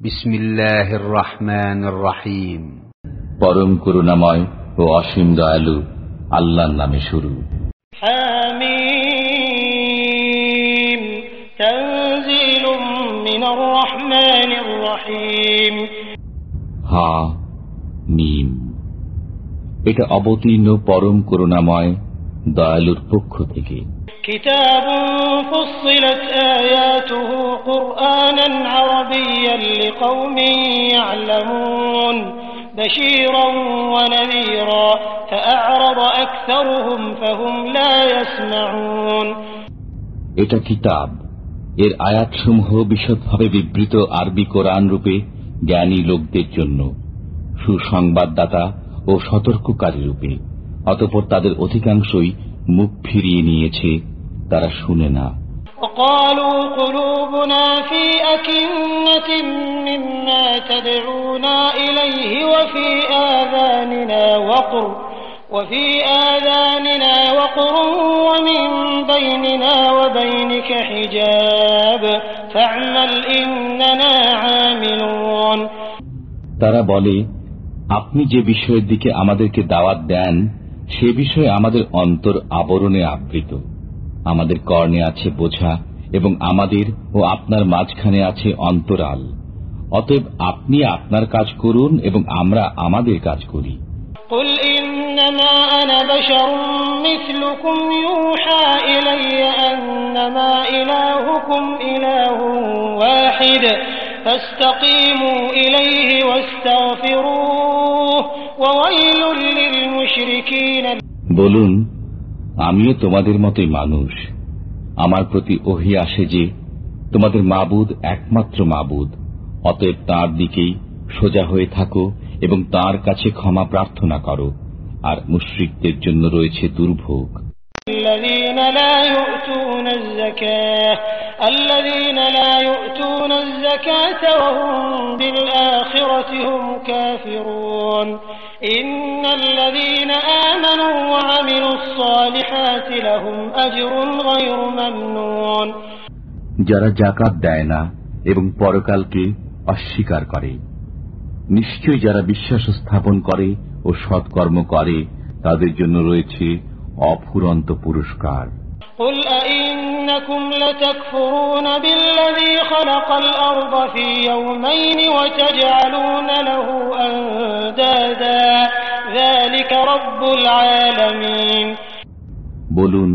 বিসমিল্লাহির রহমানির পরম করুণাময় ও অসীম দয়ালু আল্লাহর নামে শুরু। হা মিম। এটা অবতীর্ণ পরম করুণাময় দয়ালুর পক্ষ থেকে। كتاب فصلت آياته قرآنا عربيا لقوم يعلمون بشيرا ونذيرا فأعرض أكثرهم فهم لا يسمعون এটা কিতাব এর আয়াতসমূহ বিশদভাবে বিবৃত আরবি কোরআন রূপে জ্ঞানী লোকদের জন্য সুসংবাদদাতা ও সতর্ককারী রূপে অতপর তাদের অধিকাংশই মুখ ফিরিয়ে নিয়েছে তারা শুনে না وقالوا قلوبنا في أكنة مما تدعونا إليه وفي آذاننا وقر وفي آذاننا وقر ومن بيننا وبينك حجاب فاعمل إننا عاملون তারা বলে আপনি যে বিষয়ের দিকে আমাদেরকে দাওয়াত দেন সে বিষয়ে আমাদের অন্তর আবরণে আবৃত আমাদের কর্ণে আছে বোঝা এবং আমাদের ও আপনার মাঝখানে আছে অন্তরাল অতএব আপনি আপনার কাজ করুন এবং আমরা আমাদের কাজ করি قل إنما أنا بشر مثلكم يوحى إلي أنما إلهكم إله واحد فاستقيموا إليه واستغفروه وويل للمشركين বলুন আমিও তোমাদের মতোই মানুষ আমার প্রতি ওহি আসে যে তোমাদের মাবুদ একমাত্র মাবুদ অতএব তার দিকেই সোজা হয়ে থাকো এবং তার কাছে ক্ষমা প্রার্থনা করো আর মুশ্রিকদের জন্য রয়েছে দুর্ভোগ الذين لا يؤتون الزكاة الذين لا يؤتون الزكاة وهم بالآخرة هم كافرون যারা জাকাত দেয় না এবং পরকালকে অস্বীকার করে, নিশ্চয়ই যারা বিশ্বাস স্থাপন করে ও সৎকর্ম করে, তাদের জন্য রয়েছে অফুরন্ত পুরস্কার। قل أئنكم لتكفرون بالذي خلق الأرض في يومين وتجعلون له أندادا ذلك رب العالمين বলুন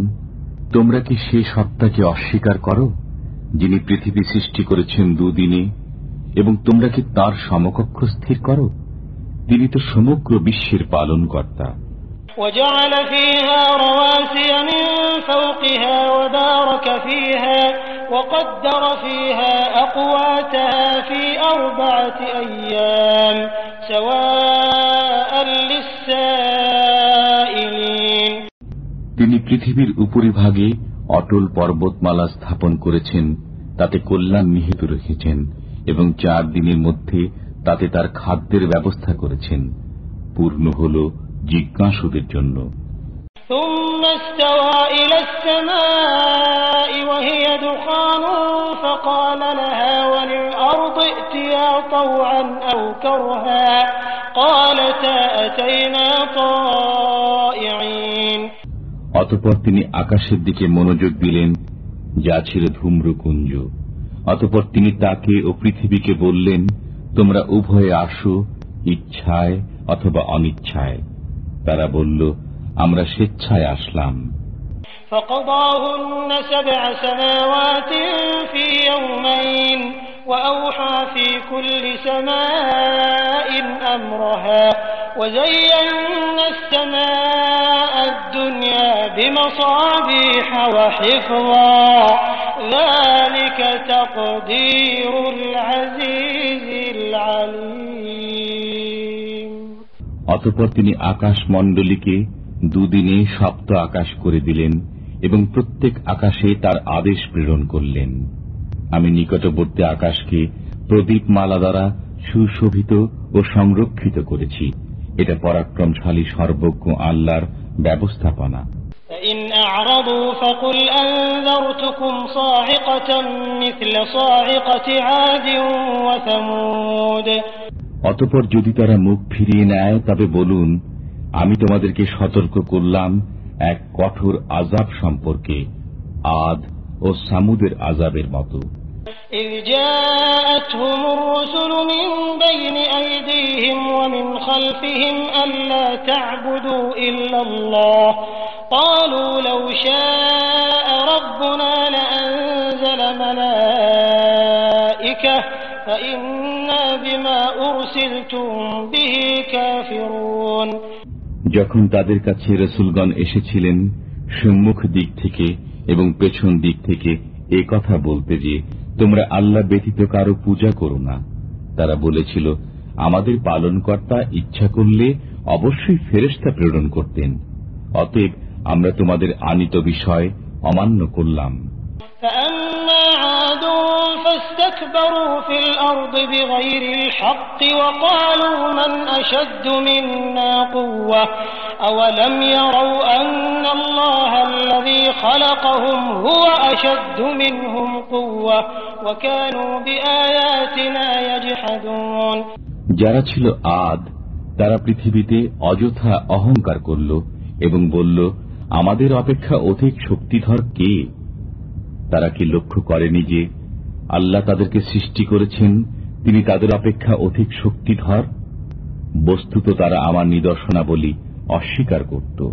তোমরা কি সে সত্তাকে অস্বীকার করো যিনি পৃথিবী সৃষ্টি করেছেন দুদিনে এবং তোমরা কি তার সমকক্ষ স্থির করো তিনি তো সমগ্র বিশ্বের পালনকর্তা وجعل فيها رواسي من فوقها وبارك فيها وقدر فيها أقواتها في أربعة أيام سواء للسائلين তিনি পৃথিবীর উপরিভাগে অটল পর্বতমালা স্থাপন করেছেন তাতে কল্যাণ নিহিত রেখেছেন এবং চার দিনের মধ্যে তাতে তার খাদ্যের ব্যবস্থা করেছেন পূর্ণ হল জিজ্ঞাসুদের জন্য। অতপর তিনি আকাশের দিকে মনোযোগ দিলেন যা ছিল ধূম্রকুঞ্জ। অতপর তিনি তাকে ও পৃথিবীকে বললেন তোমরা উভয়ে আসো ইচ্ছায় অথবা অনিচ্ছায়। তারা বলল আমরা স্বেচ্ছায় আসলাম فقضاهن سبع سماوات في يومين وأوحى في كل سماء أمرها وزينا السماء الدنيا بمصابيح وحفظا ذلك تقدير العزيز العليم অতপর তিনি আকাশ মণ্ডলীকে দুদিনে সপ্ত আকাশ করে দিলেন এবং প্রত্যেক আকাশে তার আদেশ প্রেরণ করলেন আমি নিকটবর্তী আকাশকে প্রদীপ মালা দ্বারা সুশোভিত ও সংরক্ষিত করেছি এটা পরাক্রমশালী সর্বজ্ঞ আল্লাহর ব্যবস্থাপনা فإن أعرضوا فقل أنذرتكم صاعقة مثل صاعقة عاد وثمود অতপর যদি তারা মুখ ফিরিয়ে নেয় তবে বলুন আমি তোমাদেরকে সতর্ক করলাম এক কঠোর আজাব সম্পর্কে আদ ও সামুদের আজাবের মতো إذ جاءتهم الرسل من بين أيديهم ومن خلفهم ألا تعبدوا إلا الله قالوا لو شاء ربنا لأنزل ملائكة فإنا যখন তাদের কাছে রসুলগণ এসেছিলেন সম্মুখ দিক থেকে এবং পেছন দিক থেকে এ কথা বলতে যে তোমরা আল্লাহ ব্যতীত কারও পূজা করো না। তারা বলেছিল আমাদের পালনকর্তা ইচ্ছা করলে অবশ্যই ফেরেস্তা প্রেরণ করতেন। অতএব আমরা তোমাদের আনিত বিষয় অমান্য করলাম। فاستكبروا في الأرض بغير الحق وقالوا من أشد منا قوة أولم يروا أن الله الذي خلقهم هو أشد منهم قوة وكانوا بآياتنا يجحدون যারা ছিল আদ তারা পৃথিবীতে অযথা অহংকার করল এবং বলল আমাদের অপেক্ষা অধিক শক্তিধর কে তারা কি লক্ষ্য করেনি যে আল্লাহ তাদেরকে সৃষ্টি করেছেন তিনি তাদের অপেক্ষা অধিক শক্তিধর। বস্তুত তারা আমার নিদর্শনাবলী অস্বীকার করত।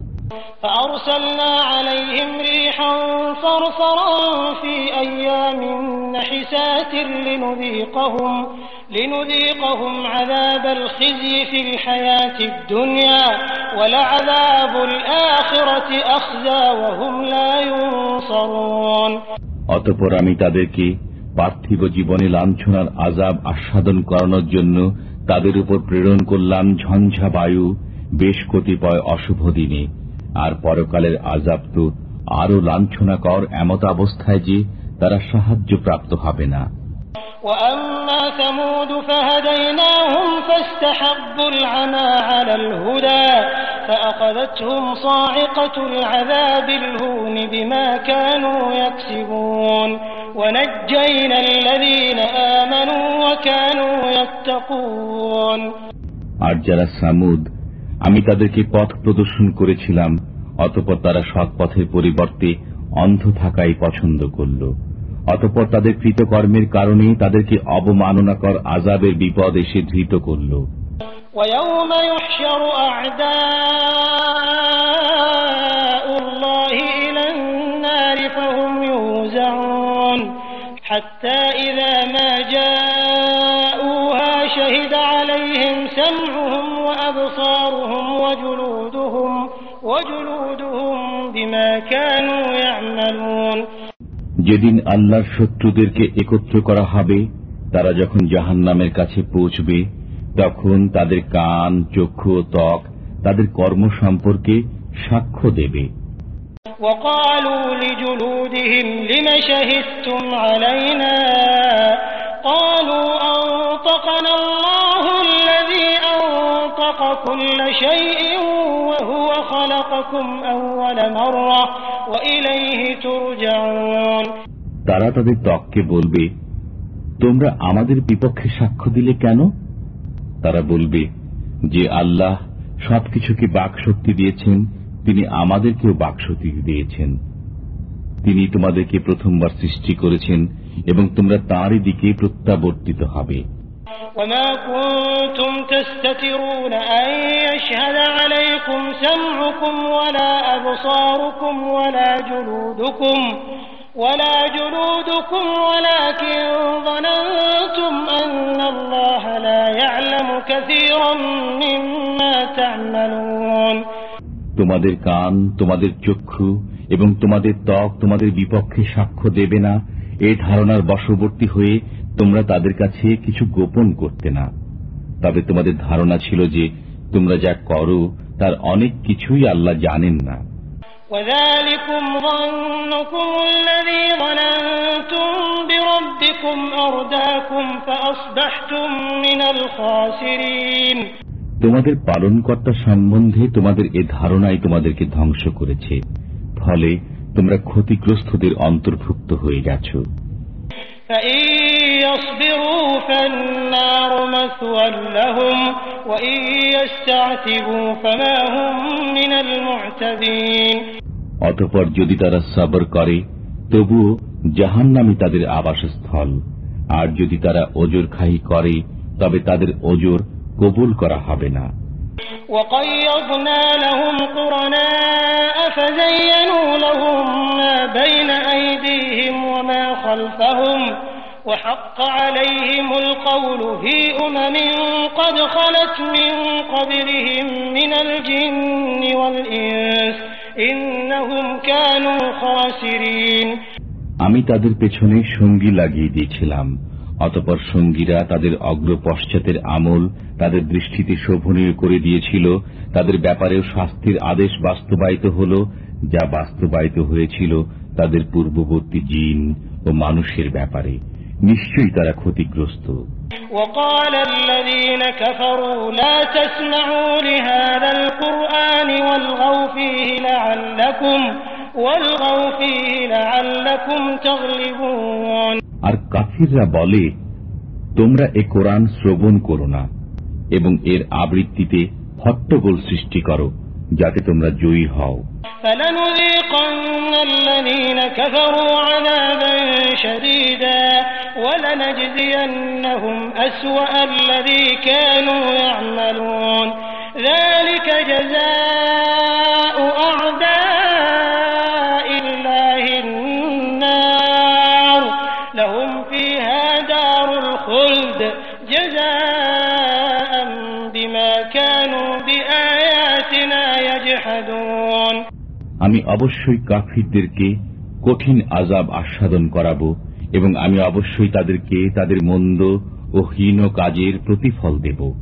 অতপর আমি তাদেরকে পার্থিব জীবনে লাঞ্ছনার আজাব আস্বাদন করানোর জন্য তাদের উপর প্রেরণ করলাম ঝঞ্ঝা বায়ু বেশ কতিপয় অশুভ দিনে আর পরকালের আজাব তো আরো লাঞ্ছনাকর এমত অবস্থায় যে তারা সাহায্য প্রাপ্ত হবে না وأما ثمود فهديناهم فاستحبوا العمى على الهدى فأخذتهم صاعقة العذاب الهون بما كانوا يكسبون ونجينا الذين آمنوا وكانوا يتقون আর যারা সামুদ আমি তাদেরকে পথ প্রদর্শন করেছিলাম অতপর তারা সৎ পথের পরিবর্তে অন্ধ থাকাই পছন্দ করল অতপর তাদের কৃতকর্মের কারণে তাদেরকে অবমাননাকর আজাবের বিপদ এসে ধৃত করল ويوم يحشر أعداء حتى إذا ما جاءوها شهد عليهم سمعهم وأبصارهم وجلودهم وجلودهم بما كانوا يعملون যেদিন আল্লাহর শত্রুদেরকে একত্র করা হবে তারা যখন জাহান নামের কাছে পৌঁছবে তখন তাদের কান চক্ষু ও ত্বক তাদের কর্ম সম্পর্কে সাক্ষ্য দেবে وقالوا لجلودهم لم شهدتم علينا قالوا أنطقنا الله الذي أنطق كل شيء وهو خلقكم أول مرة وإليه ترجعون তারা তাদের ত্বককে বলবে তোমরা আমাদের বিপক্ষে সাক্ষ্য দিলে কেন তারা বলবে যে আল্লাহ সবকিছুকে বাকশক্তি দিয়েছেন তিনি আমাদেরকেও বাকশক্তি দিয়েছেন তিনি তোমাদেরকে প্রথমবার সৃষ্টি করেছেন এবং তোমরা তাঁরই দিকে প্রত্যাবর্তিত হবে وما كنتم تستترون أن يشهد عليكم سمعكم ولا أبصاركم ولا جلودكم ولا جلودكم ولكن ظننتم أن الله لا يعلم كثيرا مما تعملون তোমাদের কান তোমাদের চক্ষু এবং তোমাদের ত্বক তোমাদের বিপক্ষে সাক্ষ্য দেবে না এই ধারণার বশবর্তী হয়ে তোমরা তাদের কাছে কিছু গোপন করতে না তবে তোমাদের ধারণা ছিল যে তোমরা যা করো তার অনেক কিছুই আল্লাহ জানেন না وذلكم ظنكم الذي ظننتم بربكم أرداكم فأصبحتم من الخاسرين তোমাদের পালনকর্তা সম্বন্ধে তোমাদের এ ধারণাই তোমাদেরকে ধ্বংস করেছে। ফলে তোমরা ক্ষতিগ্রস্তদের অন্তর্ভুক্ত হয়ে গেছ। অতপর যদি তারা সবর করে তবুও জাহান নামে তাদের আবাসস্থল। আর যদি তারা ওজোর খাহি করে তবে তাদের ওজোর কবুল করা হবে না وقيضنا لهم قرناء فزينوا لهم ما بين أيديهم وما خلفهم وحق عليهم القول في أمم قد خلت من قبلهم من الجن والإنس إنهم كانوا خاسرين আমি তাদের পেছনে সঙ্গী লাগিয়ে দিয়েছিলাম অতপর সঙ্গীরা তাদের অগ্র পশ্চাতের আমল তাদের দৃষ্টিতে শোভনীয় করে দিয়েছিল তাদের ব্যাপারেও শাস্তির আদেশ বাস্তবায়িত হল যা বাস্তবায়িত হয়েছিল তাদের পূর্ববর্তী জিন ও মানুষের ব্যাপারে নিশ্চয়ই তারা ক্ষতিগ্রস্ত وقال الذين كفروا لا تسمعوا لهذا القرآن والغوا فيه لعلكم والغوا فيه لعلكم تغلبون আর কাফিররা বলে তোমরা এ কোরআন শ্রবণ করো না এবং এর আবৃত্তিতে হট্টগোল সৃষ্টি করো যাতে তোমরা জয়ী হও فلنذيقن الذين আমি অবশ্যই কাফিরদেরকে কঠিন আজাব আস্বাদন করাব এবং আমি অবশ্যই তাদেরকে তাদের মন্দ ও হীন কাজের প্রতিফল দেব।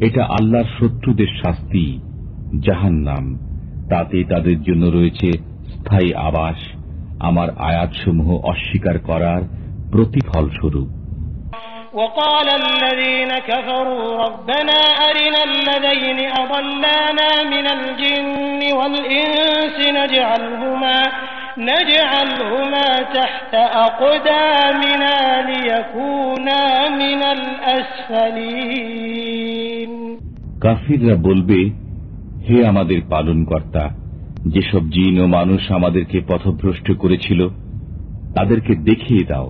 এটা আল্লাহর শত্রুদের শাস্তি, জাহান্নাম। তাতে তাদের জন্য রয়েছে স্থায়ী আবাস, আমার আয়াতসমূহ অস্বীকার করার প্রতিফল স্বরূপ وقال الذين كفروا ربنا أرنا الذين أضلانا من الجن والإنس نجعلهما نجعلهما تحت أقدامنا ليكونا من الأسفلين কাফিররা বলবে হে আমাদের পালনকর্তা যেসব জিন ও মানুষ আমাদেরকে পথভ্রষ্ট করেছিল তাদেরকে দেখিয়ে দাও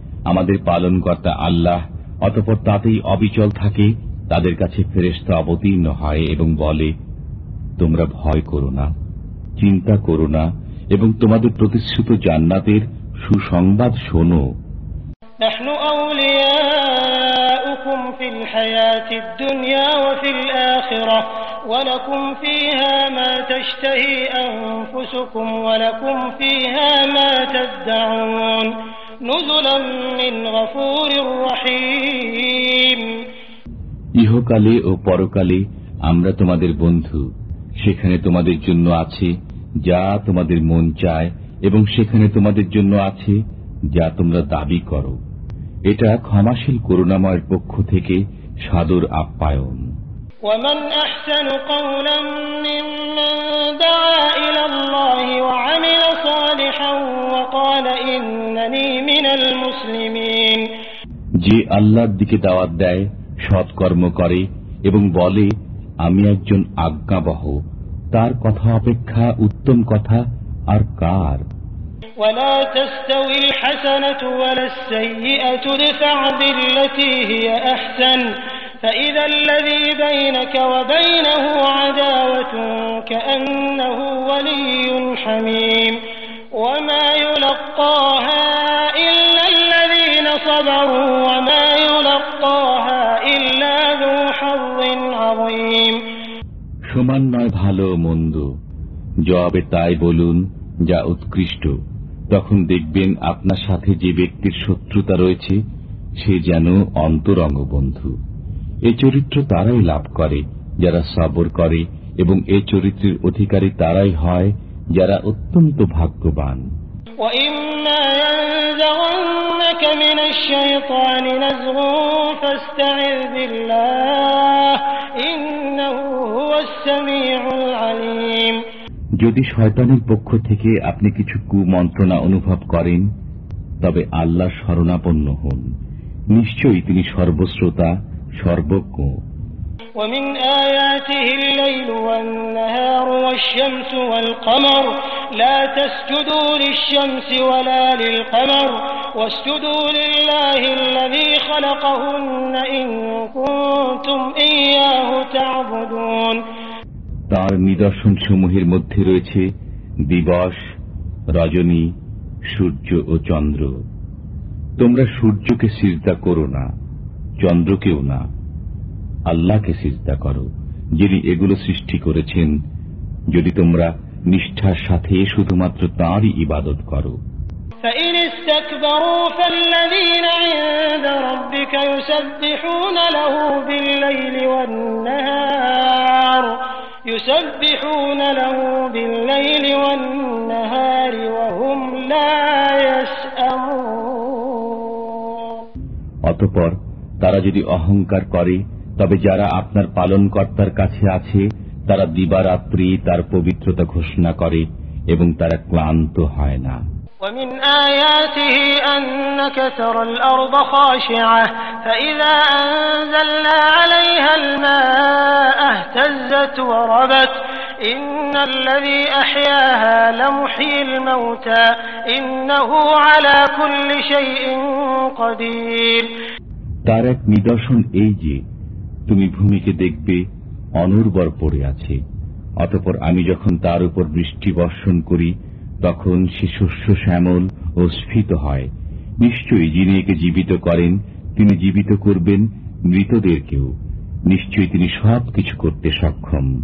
আমাদের পালনকর্তা আল্লাহ, অতপর তাতেই অবিচল থাকে, তাদের কাছে ফেরেস্ত অবতীর্ণ হয় এবং বলে, তোমরা ভয় করো না, চিন্তা করো না এবং তোমাদের প্রতিশ্রুত জান্নাতের সুসংবাদ শোনো। ফিহা أولياؤكم في الحياة الدنيا وفي الآخرة ولكم فيها ما تشتهي أنفسكم ولكم فيها ما تدعون نزلا من غفور رحيم ইহকালে ও পরকালে আমরা তোমাদের বন্ধু সেখানে তোমাদের জন্য আছে যা তোমাদের মন চায় এবং সেখানে তোমাদের জন্য আছে যা তোমরা দাবি করো এটা ক্ষমাশীল করুণাময়ের পক্ষ থেকে সাদর আপ্যায়ন ومن أحسن قولا ممن دعا إلى الله وعمل যে আল্লাহর দিকে দাওয়াত দেয় সৎকর্ম করে এবং বলে আমি একজন আজ্ঞাবহ তার কথা অপেক্ষা উত্তম কথা আর কার ولا تستوي الحسنة ولا السيئة ادفع بالتي هي أحسن فإذا الذي بينك وبينه عداوة كأنه ولي حميم وما يلقاها সমান নয় ভালো মন্দ। জবাবে তাই বলুন যা উৎকৃষ্ট। তখন দেখবেন আপনার সাথে যে ব্যক্তির শত্রুতা রয়েছে সে যেন অন্তরঙ্গ বন্ধু এ চরিত্র তারাই লাভ করে যারা সবর করে এবং এ চরিত্রের অধিকারী তারাই হয় যারা অত্যন্ত ভাগ্যবান। وإما ينزغنك من الشيطان نزغ فاستعذ بالله إنه هو السميع العليم যদি শয়তানের পক্ষ থেকে আপনি কিছু কুমন্ত্রণা অনুভব করেন তবে আল্লাহ শরণাপন্ন হন নিশ্চয়ই তিনি সর্বশ্রোতা সর্বজ্ঞ ومن آياته الليل والنهار والشمس والقمر لا تسجدوا للشمس ولا للقمر واسجدوا لله الذي خلقهن إن كنتم إياه تعبدون তার নিদর্শন সমূহের মধ্যে রয়েছে দিবস রজনী সূর্য ও চন্দ্র তোমরা সূর্যকে সিজদা করো না চন্দ্রকেও না আল্লাহকে সিজদা করো যিনি এগুলো সৃষ্টি করেছেন যদি তোমরা নিষ্ঠার সাথে শুধুমাত্র তাঁরই ইবাদত করো فإن استكبروا فالذين عند ربك يسبحون له بالليل والنهار يسبحون له بالليل والنهار وهم لا يسأمون অতপর তারা যদি অহংকার করে তবে যারা আপনার পালনকর্তার কাছে আছে তারা দিবারাত্রি তার পবিত্রতা ঘোষণা করে এবং তারা ক্লান্ত হয় না ومن آياته أنك ترى الأرض خاشعة فإذا أنزلنا عليها الماء اهتزت وربت إن الذي أحياها لمحيي الموتى إنه على كل شيء قدير তার এক নিদর্শন এই যে তুমি ভূমিকে দেখবে অনুর্বর পড়ে আছে। অতপর আমি যখন তার উপর বৃষ্টি বর্ষণ করি, তখন সে শস্য শ্যামল ও স্ফীত হয়। নিশ্চয়ই যিনি একে জীবিত করেন, তিনি জীবিত করবেন মৃতদেরকেও। নিশ্চয়ই তিনি সবকিছু করতে সক্ষম।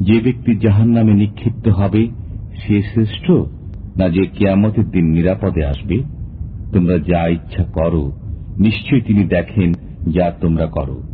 যে ব্যক্তি জাহান নামে নিক্ষিপ্ত হবে, সে শ্রেষ্ঠ? না যে কেয়ামতের দিন নিরাপদে আসবে? তোমরা যা ইচ্ছা করো, নিশ্চয়ই তিনি দেখেন যা তোমরা করো।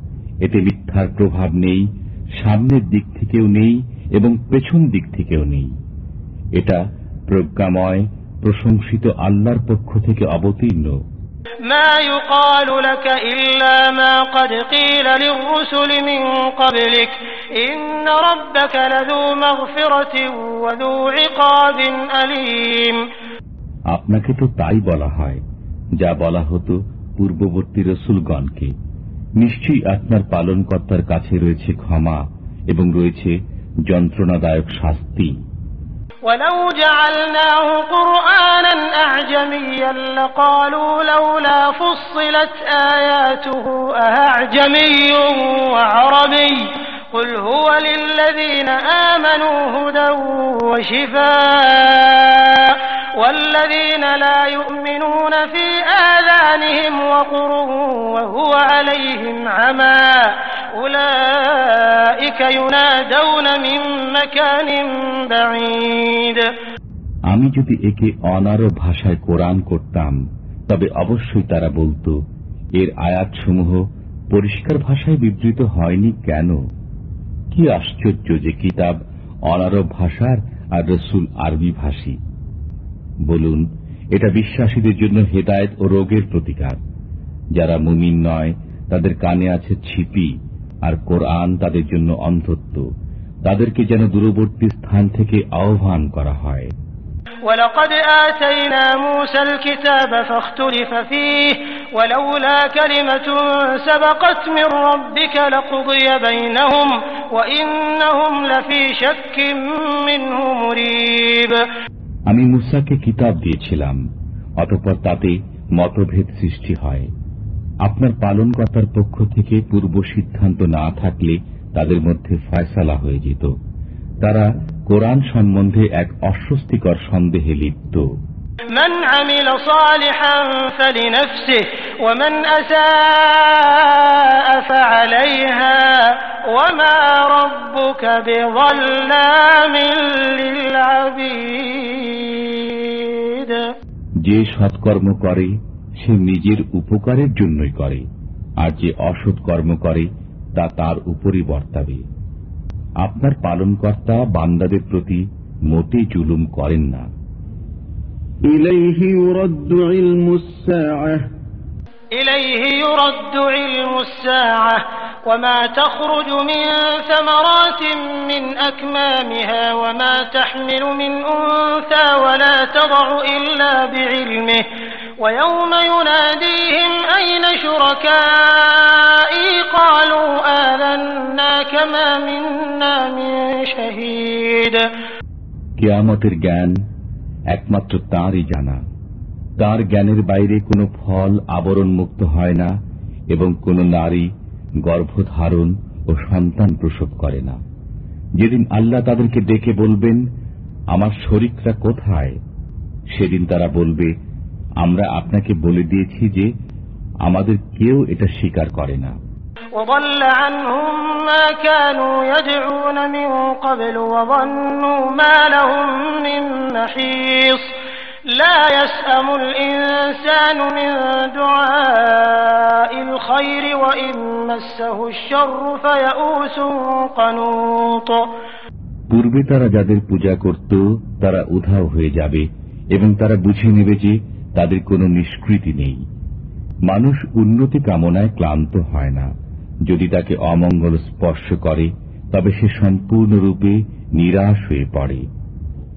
এতে মিথ্যার প্রভাব নেই সামনের দিক থেকেও নেই এবং পেছন দিক থেকেও নেই এটা প্রজ্ঞাময় প্রশংসিত আল্লাহর পক্ষ থেকে অবতীর্ণ ما يقال لك إلا ما قد قيل للرسل من قبلك إن ربك لذو مغفرة وذو عقاب أليم আপনাকে তো তাই বলা হয় যা বলা হতো পূর্ববর্তী রসুলগণকে নিশ্চয়ই আপনার পালনকর্তার কাছে রয়েছে ক্ষমা এবং রয়েছে যন্ত্রণাদায়ক শাস্তি ولو جعلناه قرآنا أعجميا لقالوا لولا فصلت آياته أعجمي وعربي قل هو للذين آمنوا هدى وشفاء والذين لا يؤمنون في آذانهم وقر وهو عليهم عمى أولئك ينادون من مكان بعيد আমি যদি একে অনারব ভাষায় কোরআন করতাম তবে অবশ্যই তারা বলতো এর আয়াতসমূহ পরিষ্কার ভাষায় বিবৃত হয়নি কেন কি আশ্চর্য যে কিতাব অনারব ভাষার আর রসুল আরবি ভাষী বলুন এটা বিশ্বাসীদের জন্য হেদায়েত ও রোগের প্রতিকার যারা মুমিন নয় তাদের কানে আছে ছিপি আর কোরআন তাদের জন্য অন্ধত্ব তাদেরকে যেন দূরবর্তী স্থান থেকে আহ্বান করা হয় ولقد آتينا موسى الكتاب فاختلف فيه ولولا كلمة سبقت من ربك لقضي بينهم وإنهم لفي شك منه مريب আমি মুসাকে কিতাব দিয়েছিলাম অতঃপর তাতে মতভেদ সৃষ্টি হয় আপনার পালনকর্তার পক্ষ থেকে পূর্ব সিদ্ধান্ত না থাকলে তাদের মধ্যে ফয়সালা হয়ে যেত তারা কোরআন সম্বন্ধে এক অস্বস্তিকর সন্দেহে লিপ্ত من عمل صالحا فلنفسه ومن أساء فعليها وما ربك بظلام যে সৎকর্ম করে সে নিজের উপকারের জন্যই করে আর যে অসৎ কর্ম করে তা তার উপরই বর্তাবে। আপনার পালনকর্তা বান্দাদের প্রতি মোটে জুলুম করেন না। ইলাইহি ইউরদ্দু إليه يرد علم الساعة وما تخرج من ثمرات من أكمامها وما تحمل من أنثى ولا تضع إلا بعلمه ويوم يناديهم أين شركائي قالوا آذنا كما منا من شهيد কেয়ামতের জ্ঞান একমাত্র তাঁরই জানা তার জ্ঞানের বাইরে কোনো ফল আবরণ মুক্ত হয় না এবং কোনো নারী গর্ভধারণ ও সন্তান প্রসব করে না যেদিন আল্লাহ তাদেরকে ডেকে বলবেন আমার শরিকরা কোথায় সেদিন তারা বলবে আমরা আপনাকে বলে দিয়েছি যে আমাদের কেউ এটা স্বীকার করে না وضل عنهم ما كانوا يدعون من قبل وظنوا ما لهم من محيص পূর্বে তারা যাদের পূজা করত, তারা উধাও হয়ে যাবে এবং তারা বুঝে নেবে যে তাদের কোনো নিষ্কৃতি নেই। মানুষ উন্নতি কামনায় ক্লান্ত হয় না। যদি তাকে অমঙ্গল স্পর্শ করে, তবে সে সম্পূর্ণরূপে নিরাশ হয়ে পড়ে।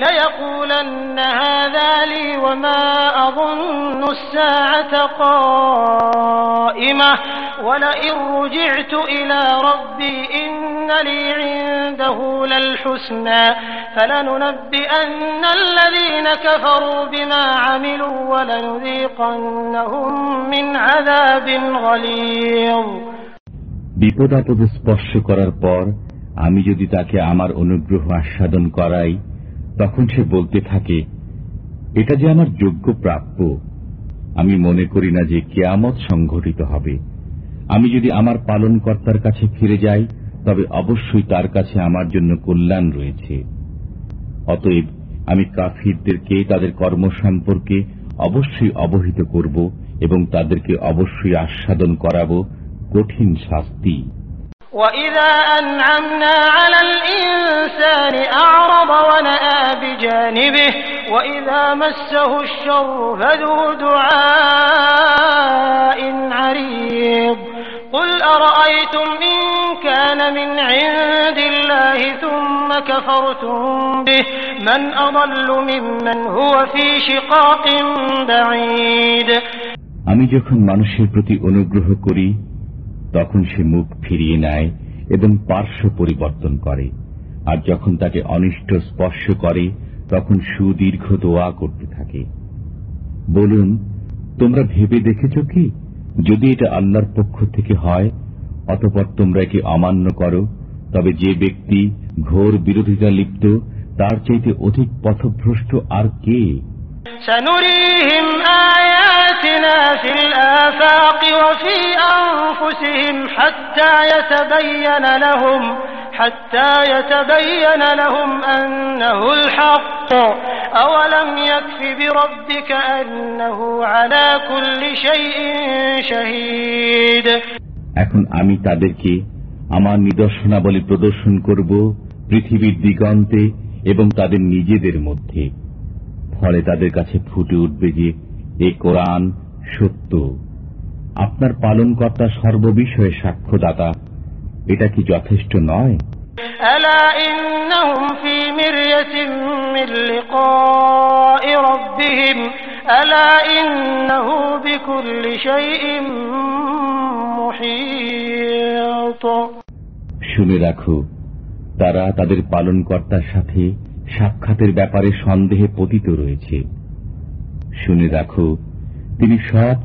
ليقولن هذا لي وما أظن الساعة قائمة ولئن رجعت إلى ربي إن لي عنده للحسنى فلننبئن الذين كفروا بما عملوا ولنذيقنهم من عذاب غليظ বিপদ আপদে স্পর্শ করার পর আমি যদি তাকে আমার অনুগ্রহ আস্বাদন করাই তখন সে বলতে থাকে, এটা যে আমার যোগ্য প্রাপ্য, আমি মনে করি না যে কেয়ামত সংঘটিত হবে। আমি যদি আমার পালনকর্তার কাছে ফিরে যাই, তবে অবশ্যই তার কাছে আমার জন্য কল্যাণ রয়েছে। অতএব আমি কাফিরদেরকে তাদের কর্ম সম্পর্কে অবশ্যই অবহিত করব এবং তাদেরকে অবশ্যই আস্বাদন করাব কঠিন শাস্তি। وإذا أنعمنا على الإنسان أعرض ونأى بجانبه وإذا مسه الشر فذو دعاء عريض قل أرأيتم إن كان من عند الله ثم كفرتم به من أضل ممن هو في شقاق بعيد আমি যখন মানুষের প্রতি অনুগ্রহ করি তখন সে মুখ ফিরিয়ে নেয় এবং পার্শ্ব পরিবর্তন করে। আর যখন তাকে অনিষ্ট স্পর্শ করে, তখন সুদীর্ঘ দোয়া করতে থাকে। বলুন, তোমরা ভেবে দেখেছ কি? যদি এটা আল্লাহর পক্ষ থেকে হয়, অতপর তোমরা কি অমান্য করো, তবে যে ব্যক্তি ঘোর বিরোধিতা লিপ্ত, তার চাইতে অধিক পথভ্রষ্ট আর কে? سنريهم آياتنا في الآفاق وفي أنفسهم حتى يتبين لهم حتى يتبين لهم أنه الحق أولم يكف بربك أنه على كل شيء شهيد এখন আমি তাদেরকে আমার নিদর্শনাবলী প্রদর্শন করব পৃথিবীর দিগন্তে এবং তাদের নিজেদের মধ্যে ফলে তাদের কাছে ফুটে উঠবে যে এ কোরআন সত্য। আপনার পালনকর্তা সর্ববিষয়ে সাক্ষ্যদাতা এটা কি যথেষ্ট নয়? শুনে রাখো তারা তাদের পালনকর্তার সাথে সাক্ষাতের ব্যাপারে সন্দেহে পতিত রয়েছে। শুনে রাখো তিনি সব